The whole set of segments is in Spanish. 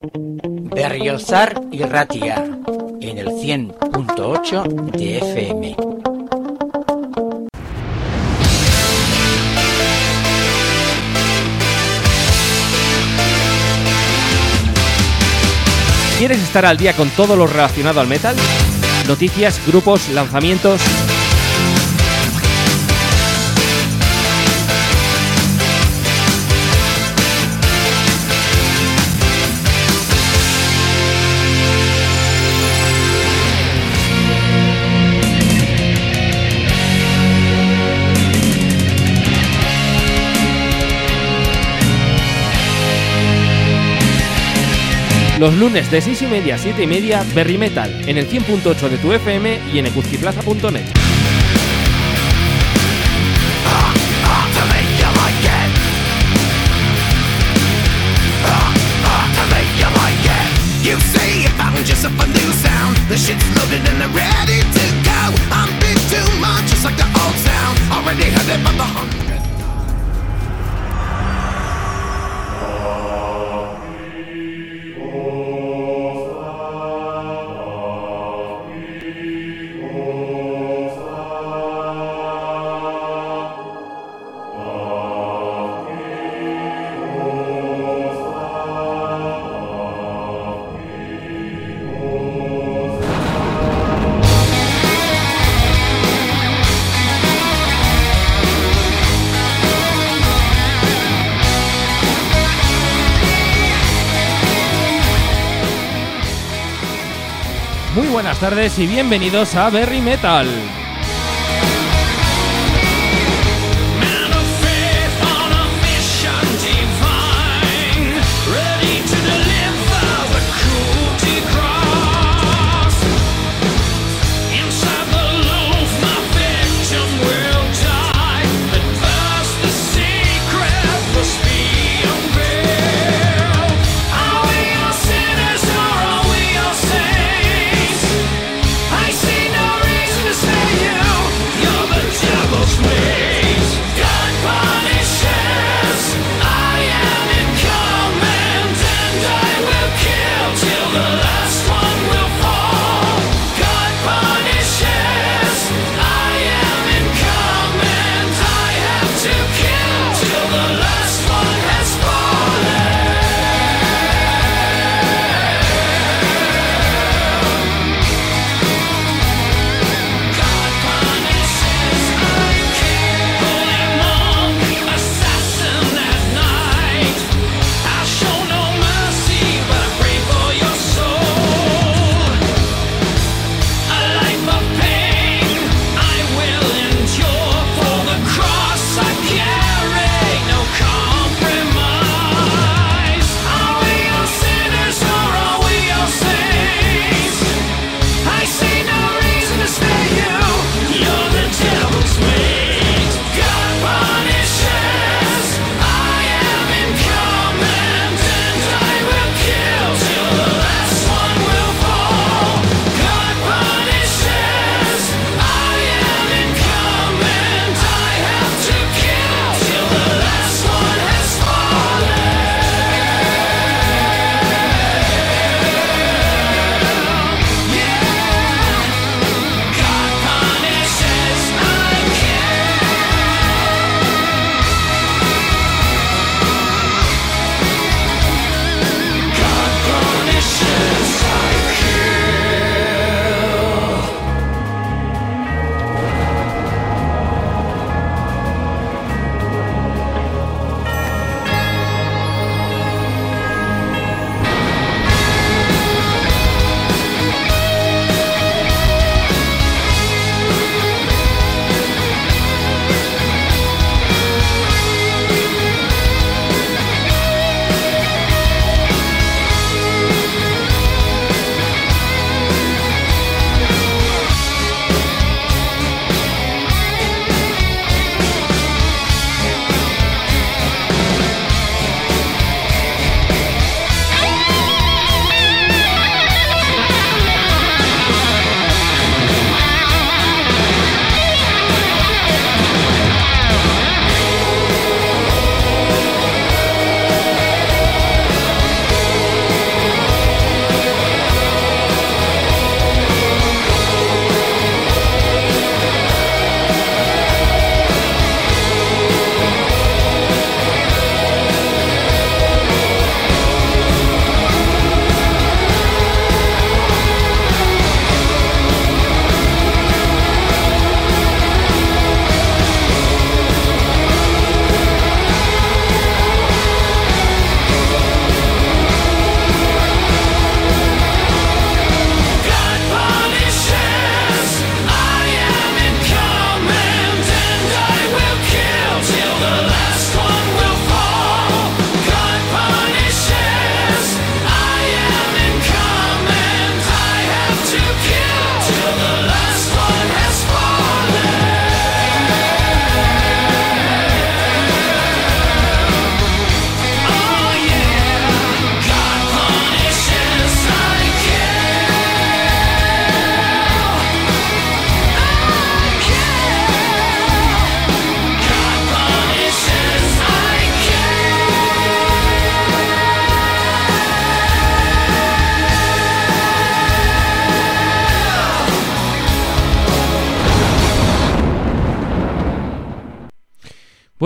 Berriozar y Ratia en el 100.8 de FM. ¿Quieres estar al día con todo lo relacionado al metal? Noticias, grupos, lanzamientos. Los lunes de 6 y media a 7 y media, Berry Metal, en el 100.8 de tu FM y en. You say you found yourself buenas tardes y bienvenidos a Berry Metal.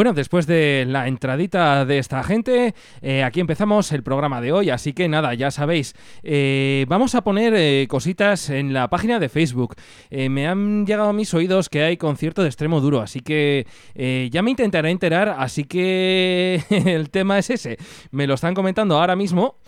Bueno, después de la entradita de esta gente, eh, aquí empezamos el programa de hoy, así que nada, ya sabéis, eh, vamos a poner eh, cositas en la página de Facebook. Me han llegado a mis oídos que hay concierto de extremo duro, así que ya me intentaré enterar, así que el tema es ese. Me lo están comentando ahora mismo.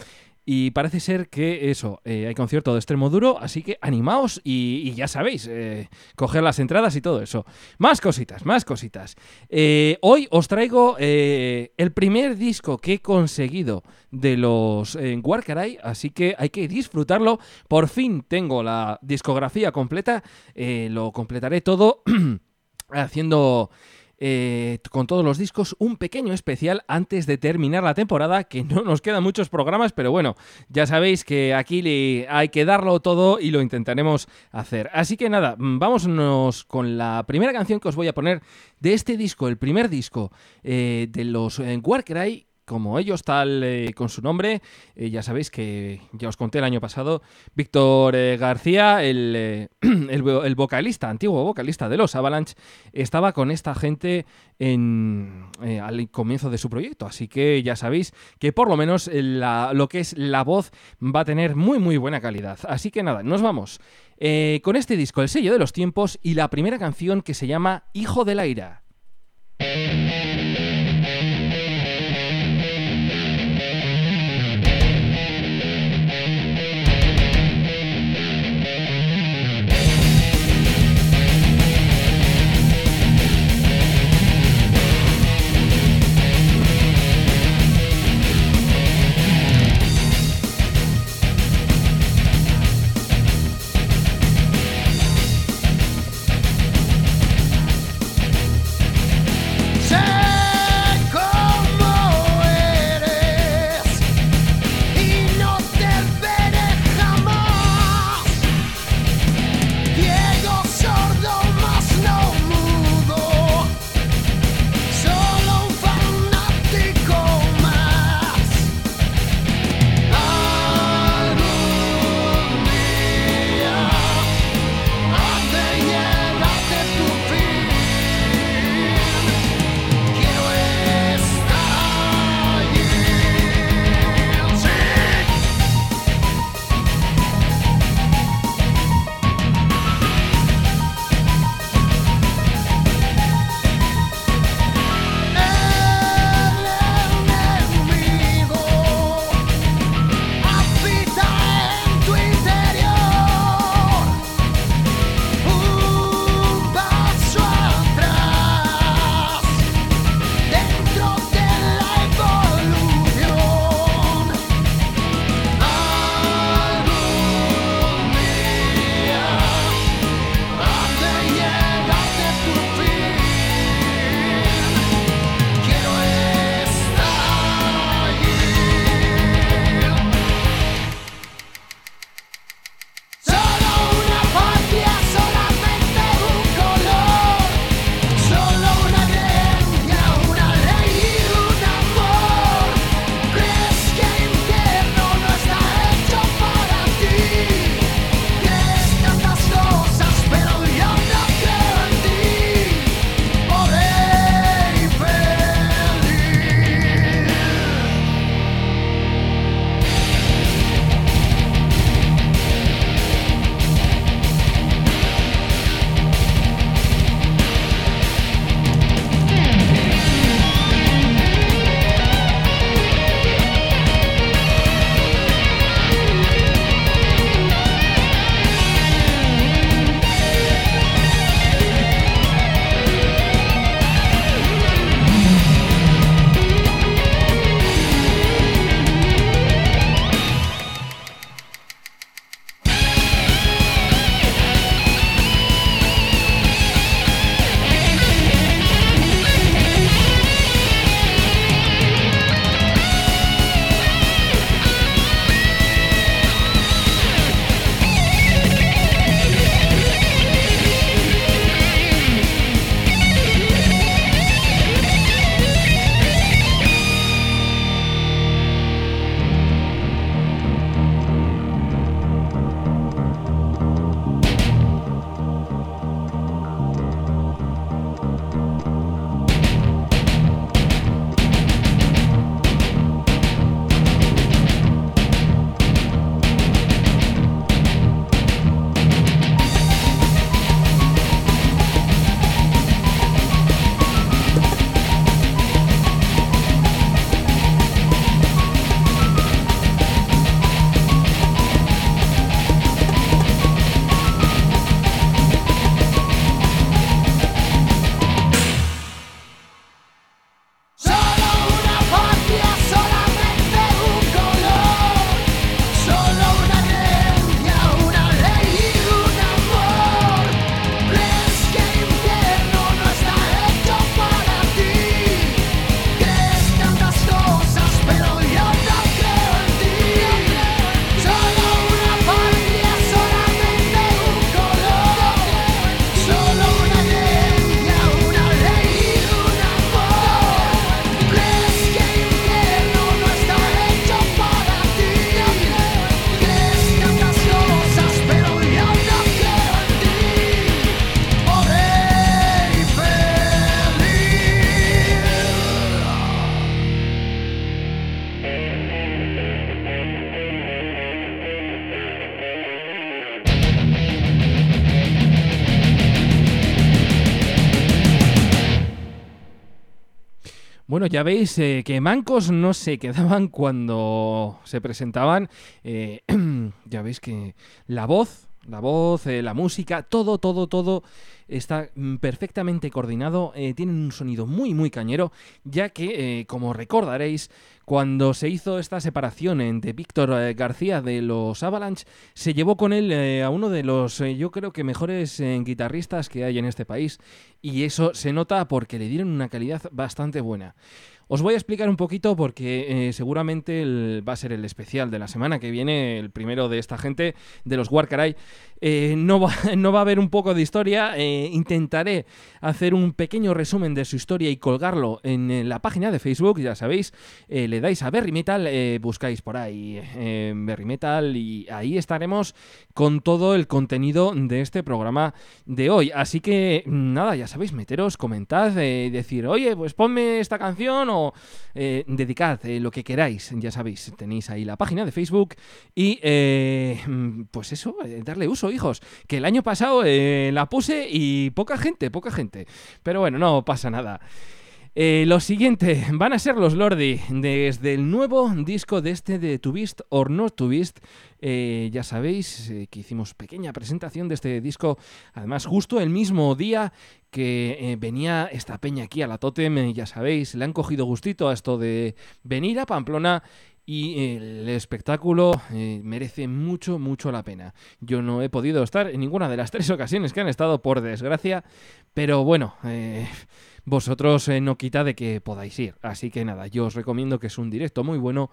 Y parece ser que eso, eh, hay concierto de extremo duro, así que animaos y, ya sabéis, eh, coger las entradas y todo eso. Más cositas, más cositas. Eh, hoy os traigo el primer disco que he conseguido de los Warcry, así que hay que disfrutarlo. Por fin tengo la discografía completa, lo completaré todo haciendo eh, con todos los discos un pequeño especial antes de terminar la temporada, que no nos quedan muchos programas, pero bueno, ya sabéis que aquí le hay que darlo todo y lo intentaremos hacer. Así que nada, mm, vámonos con la primera canción que os voy a poner de este disco, el primer disco eh, de los eh, Warcry como ellos, tal eh, con su nombre. Eh, ya sabéis que ya os conté el año pasado, Víctor eh, García, el, el, vo- el vocalista, antiguo vocalista de los Avalanche, estaba con esta gente en, al comienzo de su proyecto. Así que ya sabéis que por lo menos lo que es la voz va a tener muy muy buena calidad. Así que nada, nos vamos con este disco, El sello de los tiempos, y la primera canción que se llama Hijo de la ira. Ya veis eh, que mancos no se quedaban cuando se presentaban. Eh, ya veis que la voz, la voz, eh, la música, todo, todo, todo está mm, perfectamente coordinado. eh, tienen un sonido muy, muy cañero, ya que, eh, como recordaréis, cuando se hizo esta separación entre Víctor García de los Avalanche, se llevó con él a uno de los, yo creo que mejores guitarristas que hay en este país. Y eso se nota porque le dieron una calidad bastante buena. Os voy a explicar un poquito porque eh, seguramente va a ser el especial de la semana que viene, el primero de esta gente, de los Warcaray. Eh, no, va, no va a haber un poco de historia, eh, intentaré hacer un pequeño resumen de su historia y colgarlo en, la página de Facebook, ya sabéis, eh, le dais a Berry Metal, buscáis por ahí Berry Metal y ahí estaremos con todo el contenido de este programa de hoy. Así que nada, ya sabéis, meteros, comentad, decir, oye, pues ponme esta canción o dedicad lo que queráis, ya sabéis, tenéis ahí la página de Facebook y pues eso, darle uso, hijos, que el año pasado eh, la puse y poca gente, poca gente, pero bueno, no pasa nada. Eh, lo siguiente van a ser los Lordi desde el nuevo disco de este de To Beast or Not To Beast. Eh, ya sabéis que hicimos pequeña presentación de este disco, además justo el mismo día que venía esta peña aquí a la Totem, ya sabéis, le han cogido gustito a esto de venir a Pamplona y el espectáculo eh, merece mucho, mucho la pena. Yo no he podido estar en ninguna de las tres ocasiones que han estado, por desgracia, pero bueno, eh, vosotros eh, no quita de que podáis ir. Así que nada, yo os recomiendo que es un directo muy bueno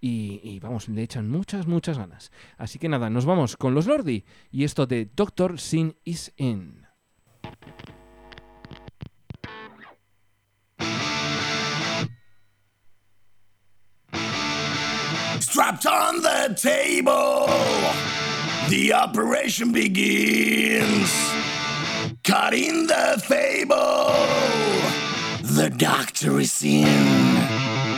y, y vamos, le echan muchas, muchas ganas. Así que nada, nos vamos con los Lordi y esto de Doctor Sin is In. Strapped on the table, the operation begins. Cutting the fable, the doctor is in.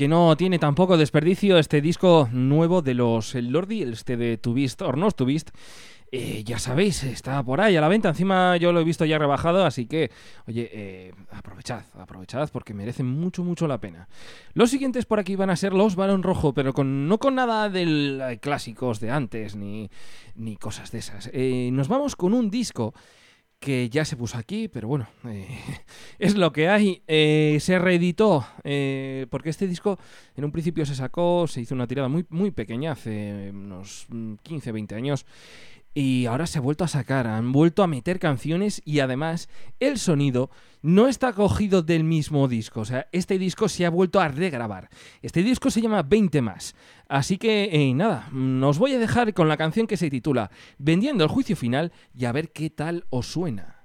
Que no tiene tampoco desperdicio este disco nuevo de los el Lordi, este de Beast or Not Beast. Eh, ya sabéis, está por ahí a la venta. Encima yo lo he visto ya rebajado, así que, oye, eh, aprovechad, aprovechad porque merecen mucho, mucho la pena. Los siguientes por aquí van a ser los Balón Rojo, pero con, no con nada de clásicos de antes ni, ni cosas de esas. Eh, nos vamos con un disco que ya se puso aquí, pero bueno, eh, es lo que hay. Eh, se reeditó, eh, porque este disco en un principio se sacó, se hizo una tirada muy, muy pequeña, hace unos mm, 15, 20 años, y ahora se ha vuelto a sacar, han vuelto a meter canciones y además el sonido no está cogido del mismo disco, o sea, este disco se ha vuelto a regrabar. Este disco se llama 20 más. Así que eh, nada, mm, os voy a dejar con la canción que se titula Vendiendo el juicio final y a ver qué tal os suena.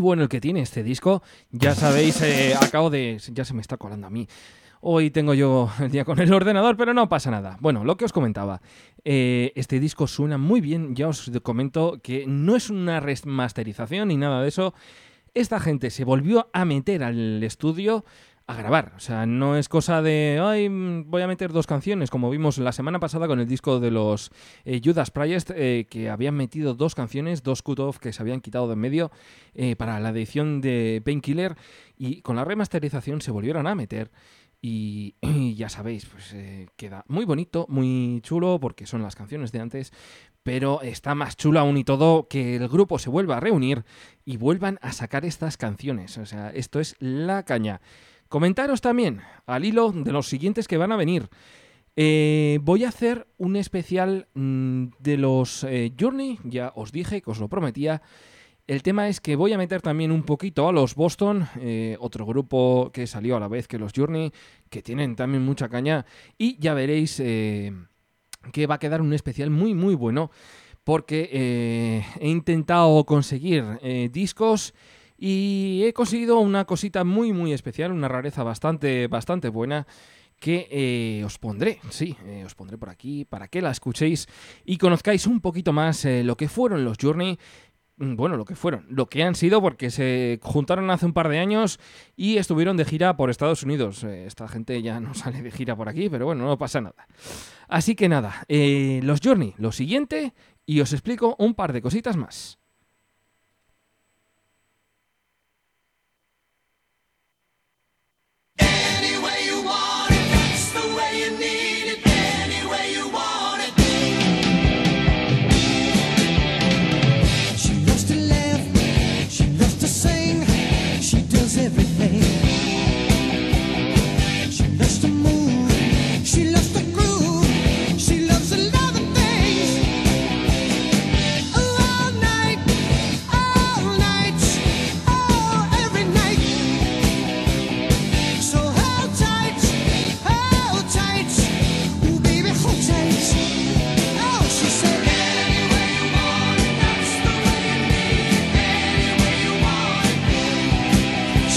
Bueno el que tiene este disco. Ya sabéis, eh, acabo de... Ya se me está colando a mí. Hoy tengo yo el día con el ordenador, pero no pasa nada. Bueno, lo que os comentaba, eh, este disco suena muy bien, ya os comento que no es una remasterización ni nada de eso. Esta gente se volvió a meter al estudio a grabar, o sea, no es cosa de, ay, mm, voy a meter dos canciones, como vimos la semana pasada con el disco de los eh, Judas Priest, eh, que habían metido dos canciones, dos cut-off que se habían quitado de en medio eh, para la edición de Painkiller, y con la remasterización se volvieron a meter. Y, ya sabéis, pues queda muy bonito, muy chulo, porque son las canciones de antes, pero está más chulo aún y todo que el grupo se vuelva a reunir y vuelvan a sacar estas canciones. O sea, esto es la caña. Comentaros también, al hilo de los siguientes que van a venir. Eh, voy a hacer un especial mm, de los eh, Journey, ya os dije que os lo prometía. El tema es que voy a meter también un poquito a los Boston, eh, otro grupo que salió a la vez que los Journey, que tienen también mucha caña. Y ya veréis que va a quedar un especial muy, muy bueno. Porque he intentado conseguir discos y he conseguido una cosita muy, muy especial, una rareza bastante, bastante buena que eh, os pondré, sí, eh, os pondré por aquí para que la escuchéis y conozcáis un poquito más eh, lo que fueron los Journey. Mm, Bueno, lo que fueron, lo que han sido, porque se juntaron hace un par de años y estuvieron de gira por Estados Unidos. Esta gente ya no sale de gira por aquí, pero bueno, no pasa nada. Así que nada, los Journey, lo siguiente, y os explico un par de cositas más.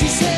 She said,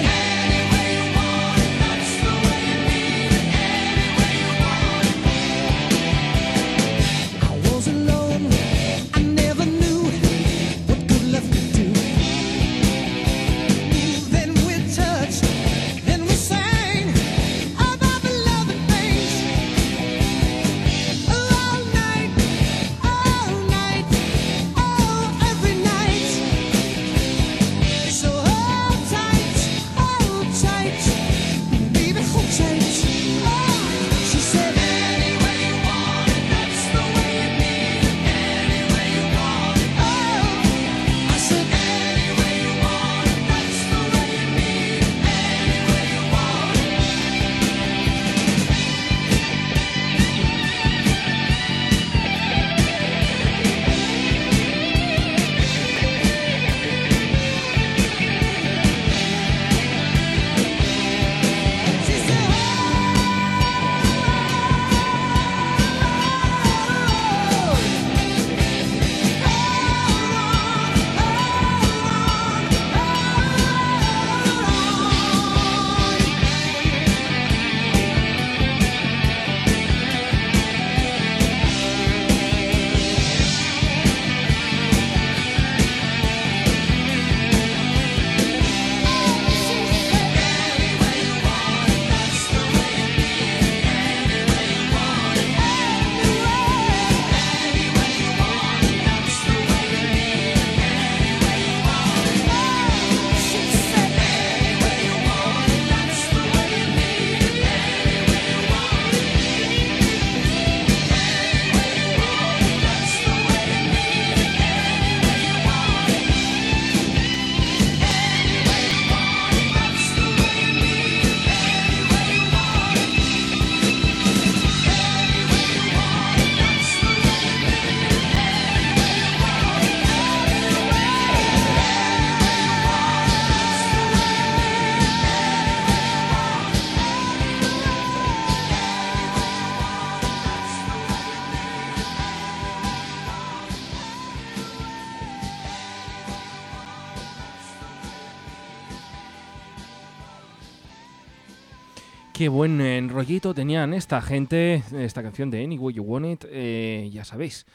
Qué buen rollito tenían esta gente, esta canción de Any Way You Want It, eh, ya sabéis,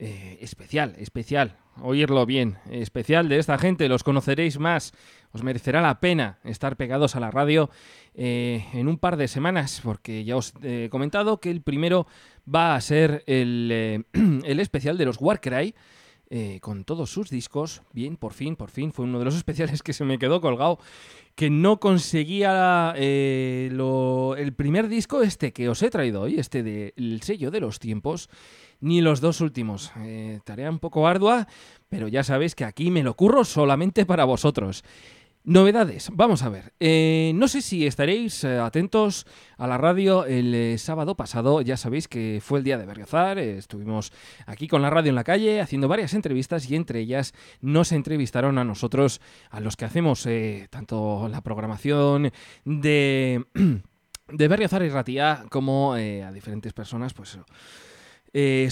eh, especial, especial, oírlo bien, especial de esta gente, los conoceréis más, os merecerá la pena estar pegados a la radio eh, en un par de semanas, porque ya os he comentado que el primero va a ser el, el especial de los Warcry, con todos sus discos. Bien, por fin, por fin. Fue uno de los especiales que se me quedó colgado. Que no conseguía eh, el primer disco, este que os he traído hoy, este de El sello de los tiempos, ni los dos últimos. Eh, tarea un poco ardua, pero ya sabéis que aquí me lo curro solamente para vosotros. Novedades, vamos a ver. Eh, no sé si estaréis eh, atentos a la radio el eh, sábado pasado. Ya sabéis que fue el día de Berriozar. estuvimos aquí con la radio en la calle haciendo varias entrevistas y entre ellas nos entrevistaron a nosotros, a los que hacemos tanto la programación de, de Berriozar y Ratía como a diferentes personas, pues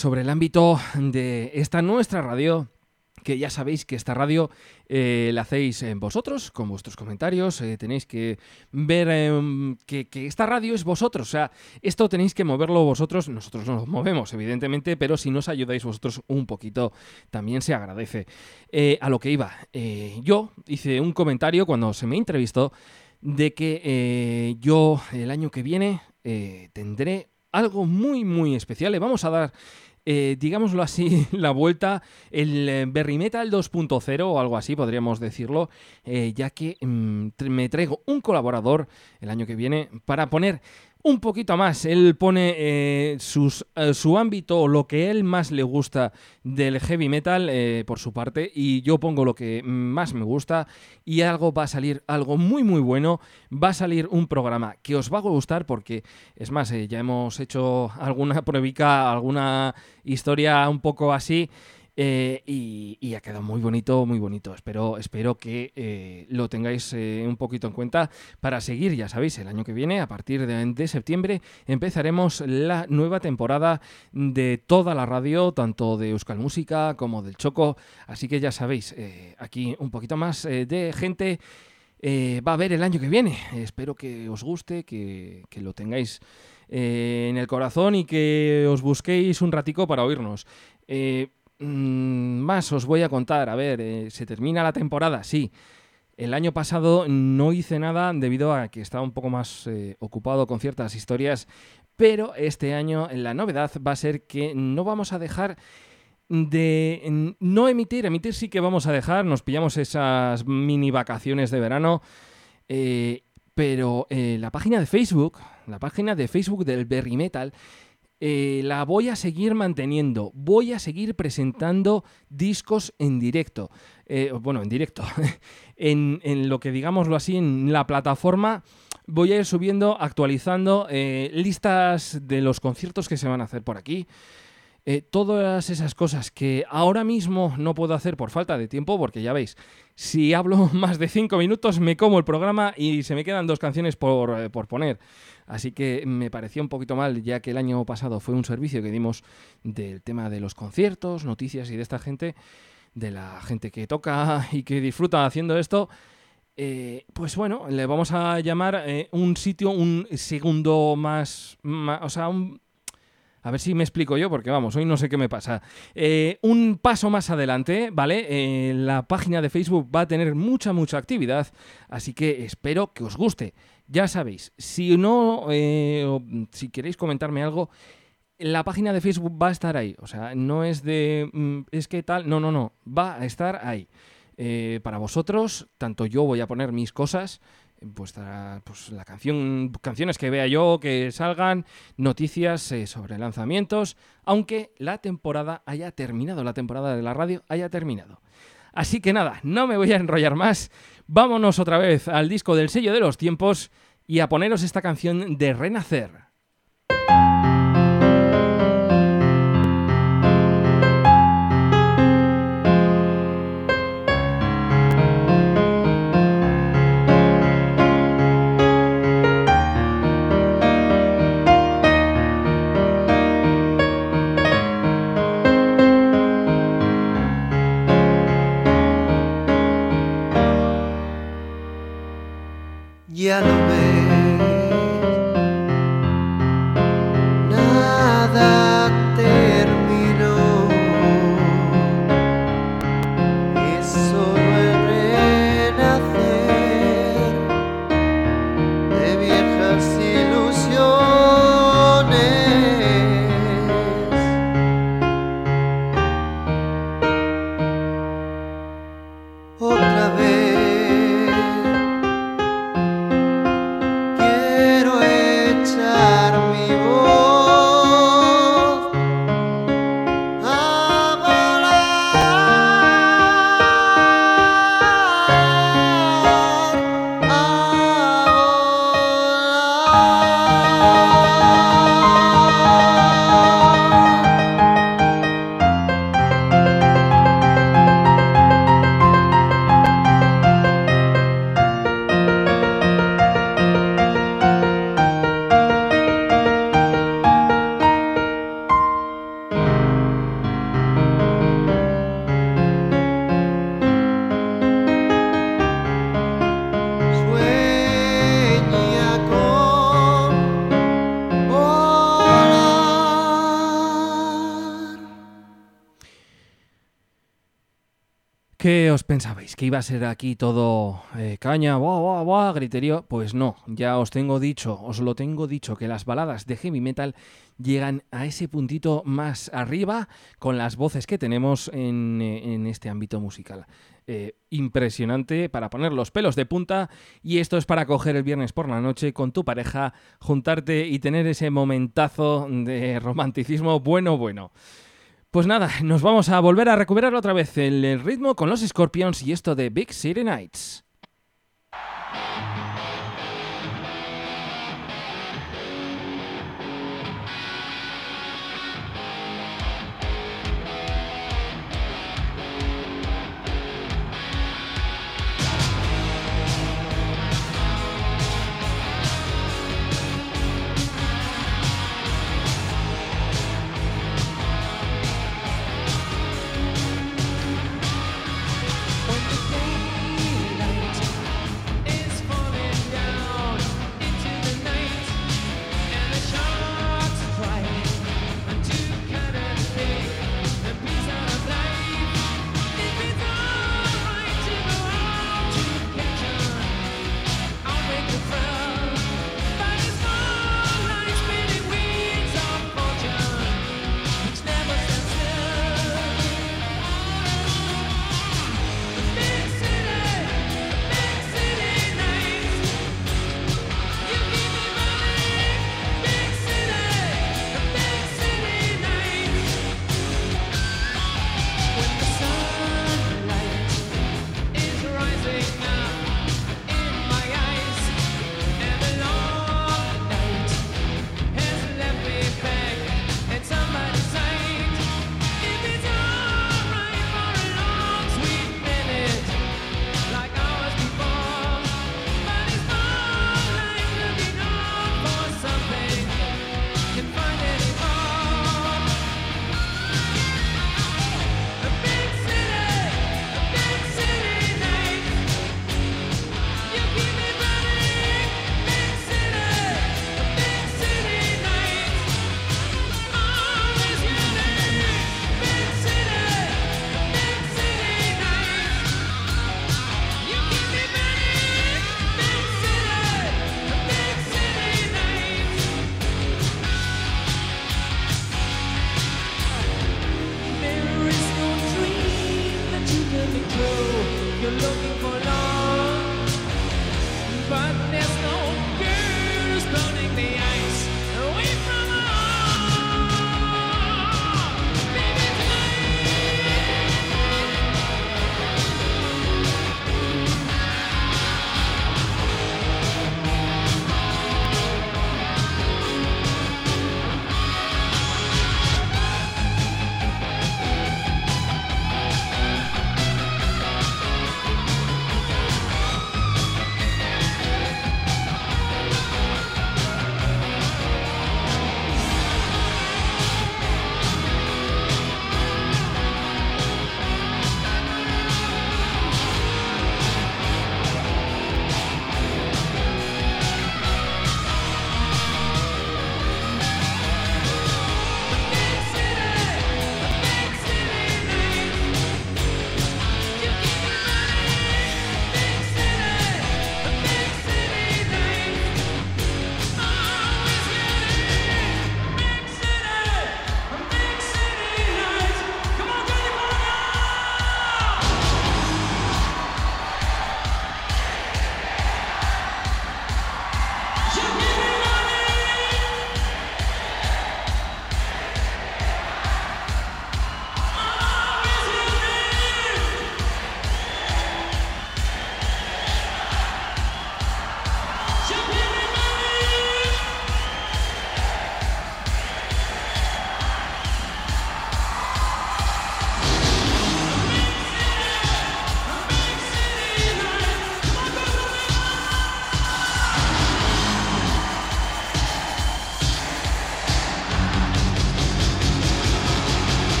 sobre el ámbito de esta nuestra radio que ya sabéis que esta radio eh, la hacéis en vosotros, con vuestros comentarios, eh, tenéis que ver em, que, que esta radio es vosotros, o sea, esto tenéis que moverlo vosotros, nosotros no lo movemos, evidentemente, pero si nos ayudáis vosotros un poquito, también se agradece. Eh, a lo que iba, yo hice un comentario cuando se me entrevistó de que yo el año que viene tendré algo muy, muy especial, le vamos a dar eh, digámoslo así, la vuelta, el eh, Berry Metal 2.0 o algo así podríamos decirlo, eh, ya que mm, me traigo un colaborador el año que viene para poner un poquito más. Él pone eh, eh, su ámbito lo que él más le gusta del heavy metal eh, por su parte y yo pongo lo que más me gusta y algo va a salir, algo muy muy bueno. Va a salir un programa que os va a gustar porque, es más, ya hemos hecho alguna pruebica, alguna historia un poco así. Eh, y, ha quedado muy bonito, muy bonito. Espero, espero que eh, lo tengáis eh, un poquito en cuenta para seguir, ya sabéis, el año que viene, a partir de, septiembre, empezaremos la nueva temporada de toda la radio, tanto de Euskal Música como del Choco. Así que ya sabéis, aquí un poquito más de gente va a haber el año que viene. Espero que os guste, que, que lo tengáis en el corazón y que os busquéis un ratico para oírnos. Mm, más os voy a contar. A ver, eh, se termina la temporada, sí. El año pasado no hice nada debido a que estaba un poco más eh, ocupado con ciertas historias, pero este año la novedad va a ser que no vamos a dejar de mm, no emitir, emitir sí que vamos a dejar, nos pillamos esas mini vacaciones de verano, eh, pero la página de Facebook, la página de Facebook del Berry Metal, eh, la voy a seguir manteniendo, voy a seguir presentando discos en directo, Eh, bueno, en directo, en, en lo que digámoslo así, en la plataforma voy a ir subiendo, actualizando eh, listas de los conciertos que se van a hacer por aquí. Eh, todas esas cosas que ahora mismo no puedo hacer por falta de tiempo, porque ya veis, si hablo más de 5 minutos me como el programa y se me quedan dos canciones por, eh, por poner. Así que me pareció un poquito mal, ya que el año pasado fue un servicio que dimos del tema de los conciertos, noticias y de esta gente, de la gente que toca y que disfruta haciendo esto. Eh, pues bueno, le vamos a llamar un sitio, un segundo más, ma- o sea, un, a ver si me explico yo, porque vamos, hoy no sé qué me pasa. Eh, un paso más adelante, ¿vale? Eh, la página de Facebook va a tener mucha, mucha actividad, así que espero que os guste. Ya sabéis, si no, eh, si queréis comentarme algo, la página de Facebook va a estar ahí. O sea, no es de, mm, es que tal, no, no, no, va a estar ahí. Para vosotros, tanto yo voy a poner mis cosas, pues la canción, canciones que vea yo, que salgan, noticias eh, sobre lanzamientos, aunque la temporada haya terminado, la temporada de la radio haya terminado. Así que nada, no me voy a enrollar más, vámonos otra vez al disco del sello de los tiempos y a poneros esta canción de Renacer. Ya os pensabais? ¿Que iba a ser aquí todo eh, caña, buah, buah, buah, griterío? Pues no, ya os tengo dicho, os lo tengo dicho, que las baladas de heavy metal llegan a ese puntito más arriba con las voces que tenemos en, eh, este ámbito musical. Eh, impresionante para poner los pelos de punta y esto es para coger el viernes por la noche con tu pareja, juntarte y tener ese momentazo de romanticismo bueno, bueno. Pues nada, nos vamos a volver a recuperar otra vez el, ritmo con los Scorpions y esto de Big City Nights.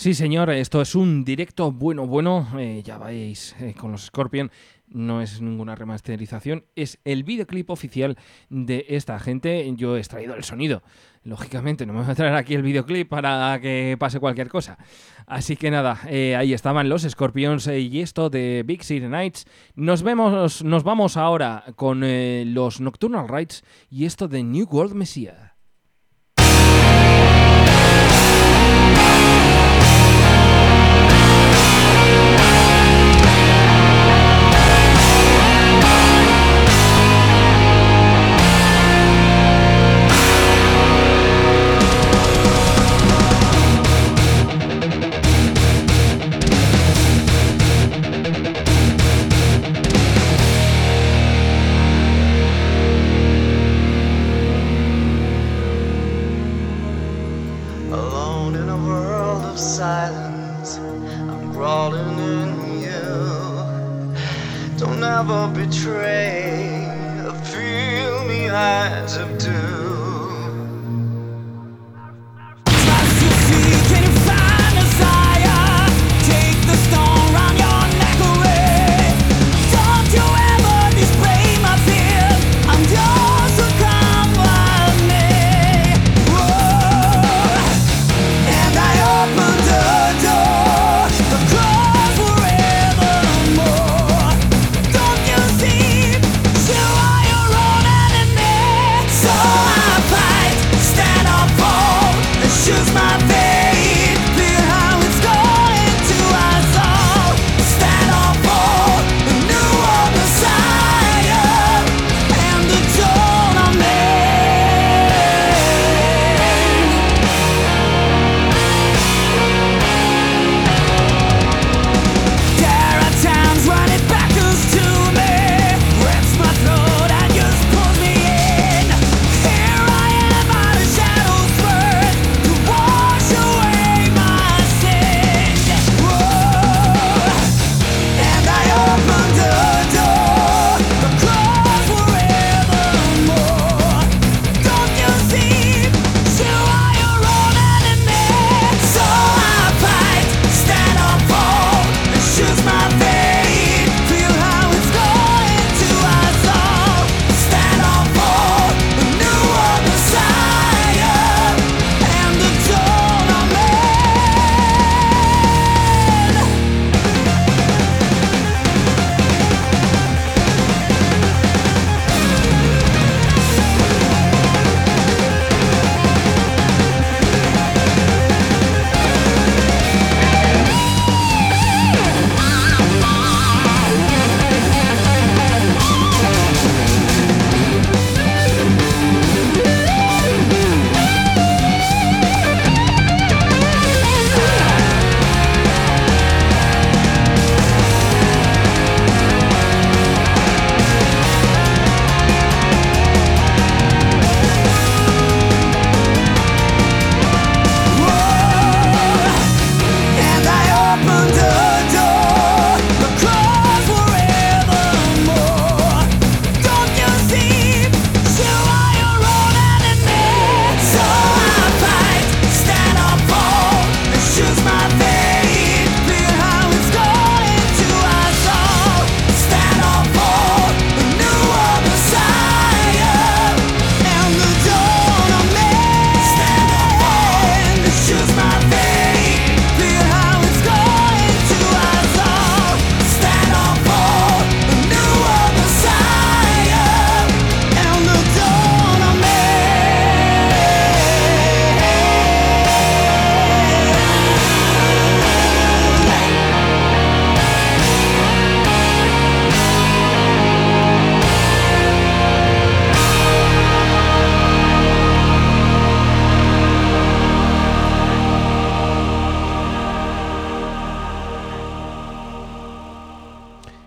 Sí, señor, esto es un directo bueno, bueno, eh, ya vais eh, con los Scorpion no es ninguna remasterización, es el videoclip oficial de esta gente. Yo he extraído el sonido. Lógicamente, no me voy a traer aquí el videoclip para que pase cualquier cosa. Así que nada, eh, ahí estaban los Scorpions y esto de Big City Nights. Nos vemos, nos vamos ahora con los Nocturnal Rights y esto de New World Messiah.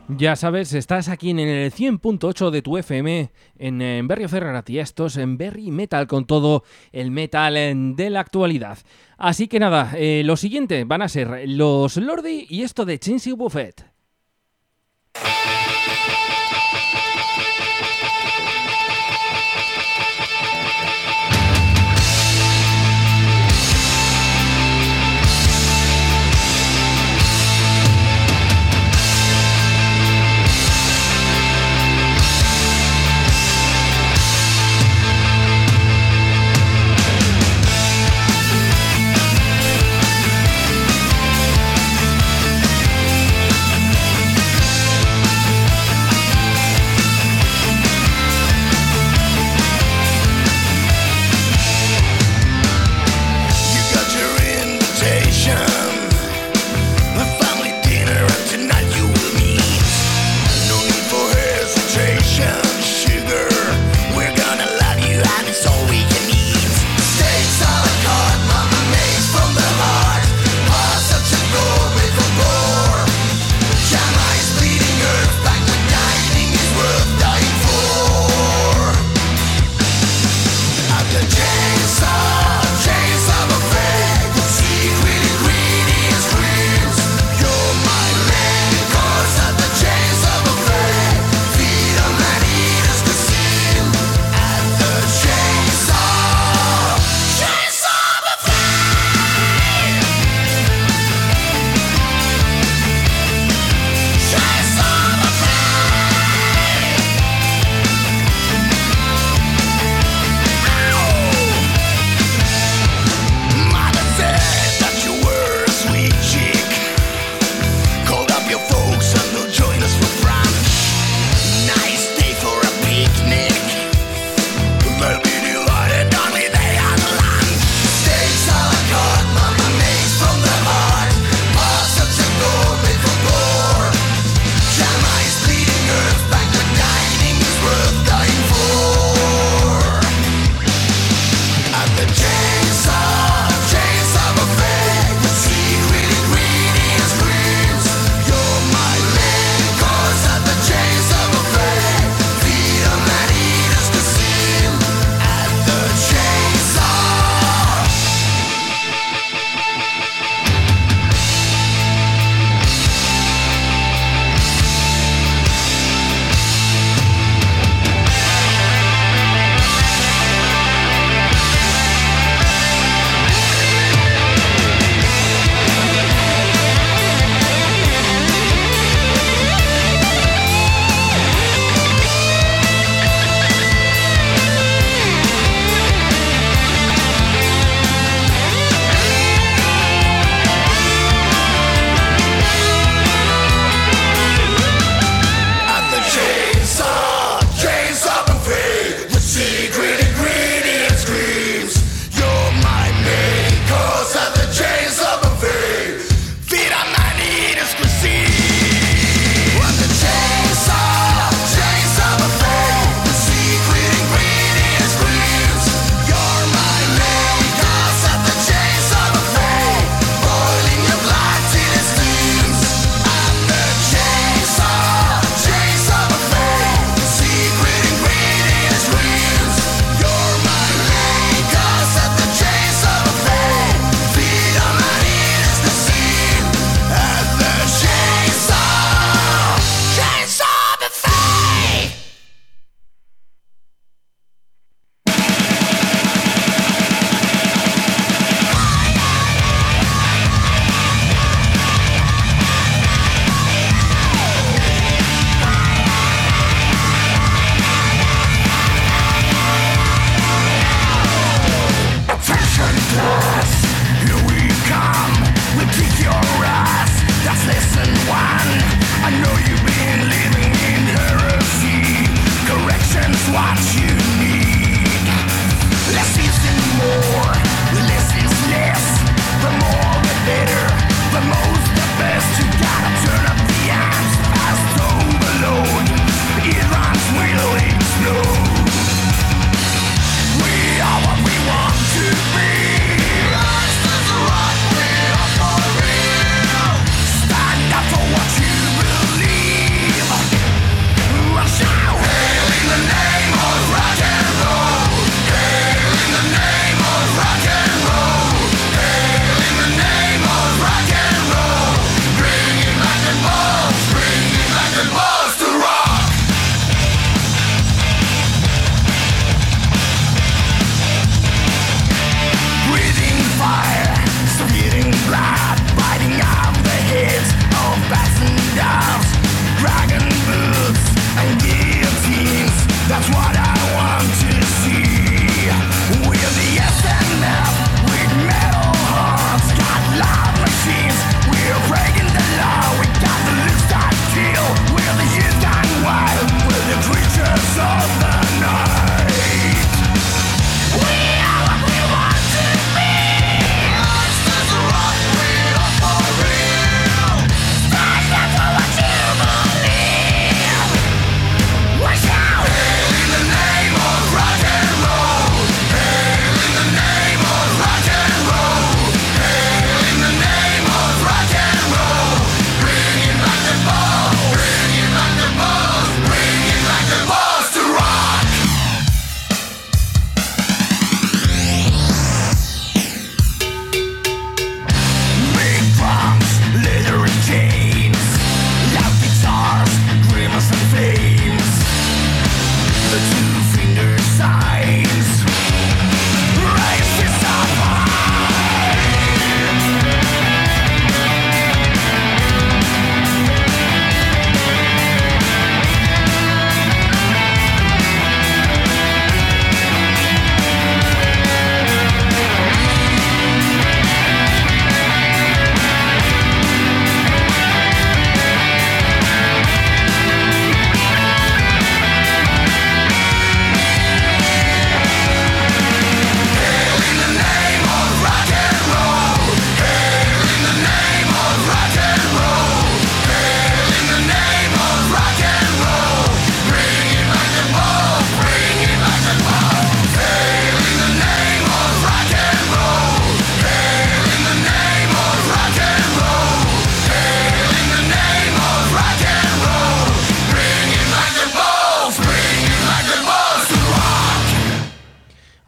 Ya sabes, estás aquí en el 100.8 de tu FM, eh, en, Berrio Ferrarat y estos en Berry Metal, con todo el metal eh, de la actualidad. Así que nada, eh, lo siguiente van a ser los Lordi y esto de Chinsey Buffett.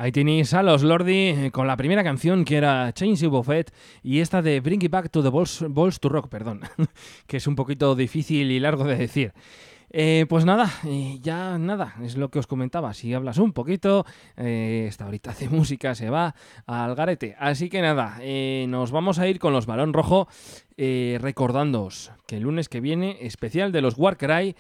Ahí tenéis a los Lordi eh, con la primera canción que era Change You Buffet y esta de Bring It Back to the Balls, to Rock, perdón, que es un poquito difícil y largo de decir. Eh, pues nada, eh, ya nada, es lo que os comentaba. Si hablas un poquito, eh, esta horita de música se va al garete. Así que nada, nos vamos a ir con los Balón Rojo, recordándoos que el lunes que viene, especial de los Warcry.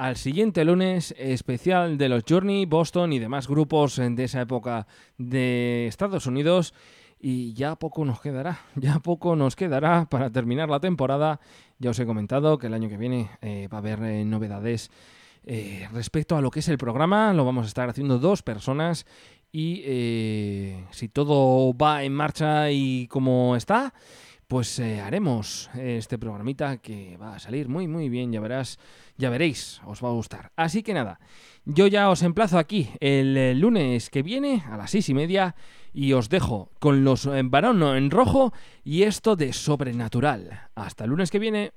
Al siguiente lunes, especial de los Journey, Boston y demás grupos de esa época de Estados Unidos. Y ya poco nos quedará, ya poco nos quedará para terminar la temporada. Ya os he comentado que el año que viene eh, va a haber eh, novedades eh, respecto a lo que es el programa. Lo vamos a estar haciendo dos personas y si todo va en marcha y como está, pues eh, haremos este programita que va a salir muy muy bien, ya verás, ya veréis, os va a gustar. Así que nada, yo ya os emplazo aquí el eh, lunes que viene a las seis y media y os dejo con los eh, varón en rojo y esto de sobrenatural. Hasta el lunes que viene.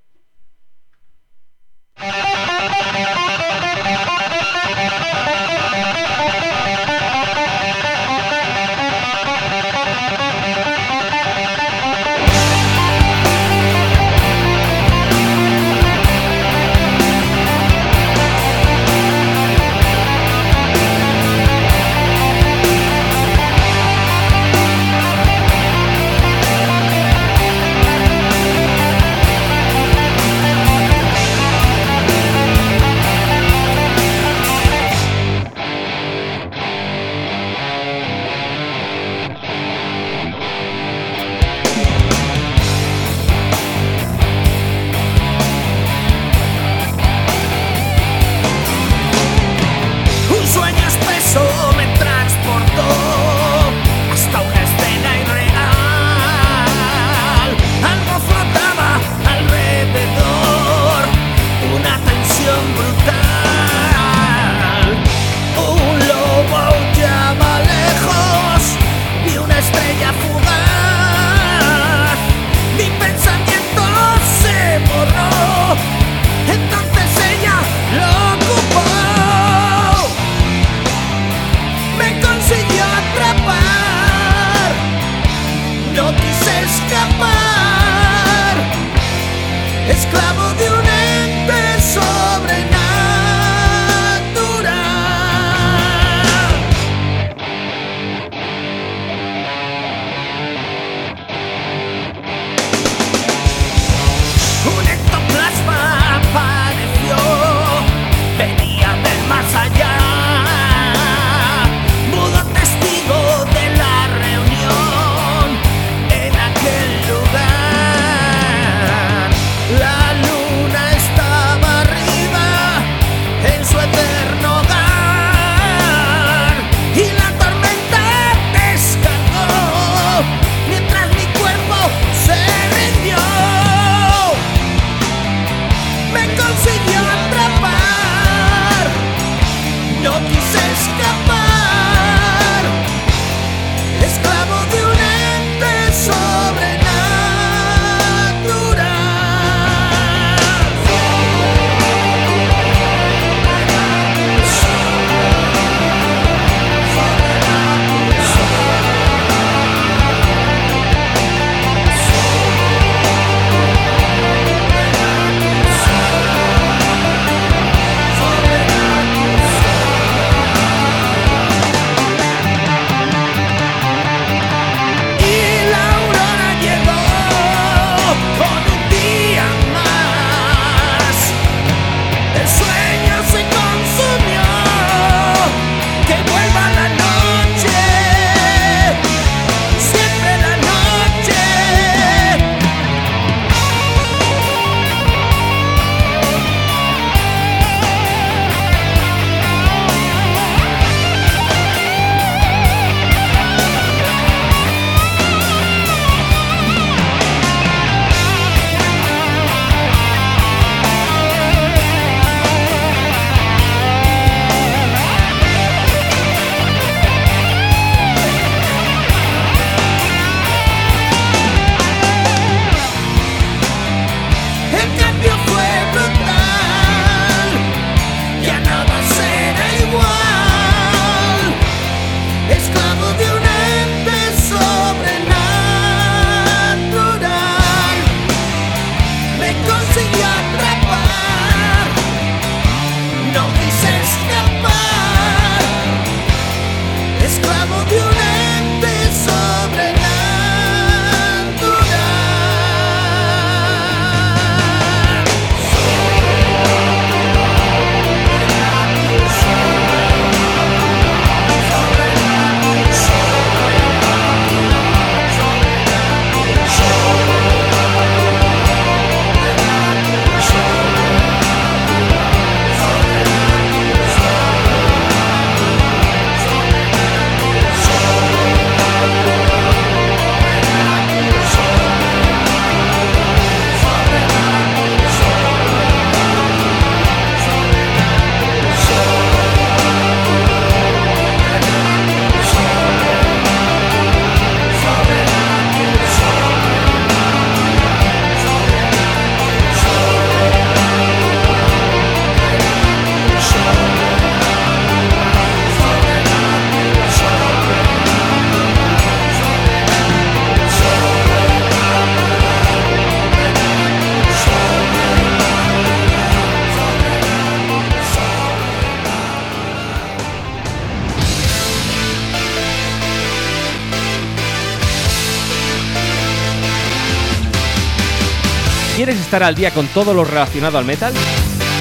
Al día con todo lo relacionado al metal?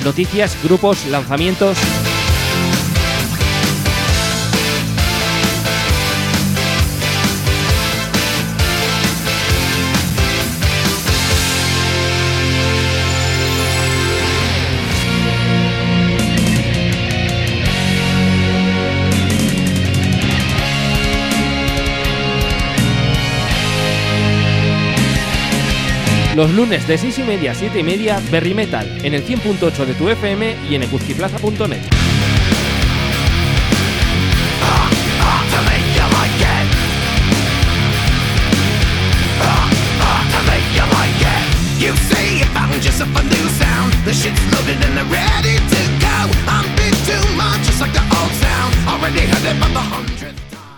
Noticias, grupos, lanzamientos. Los lunes de 6 y media a 7 y media, Berry Metal, en el 100.8 de tu FM y en ecuzquiplaza.net. Already heard it the.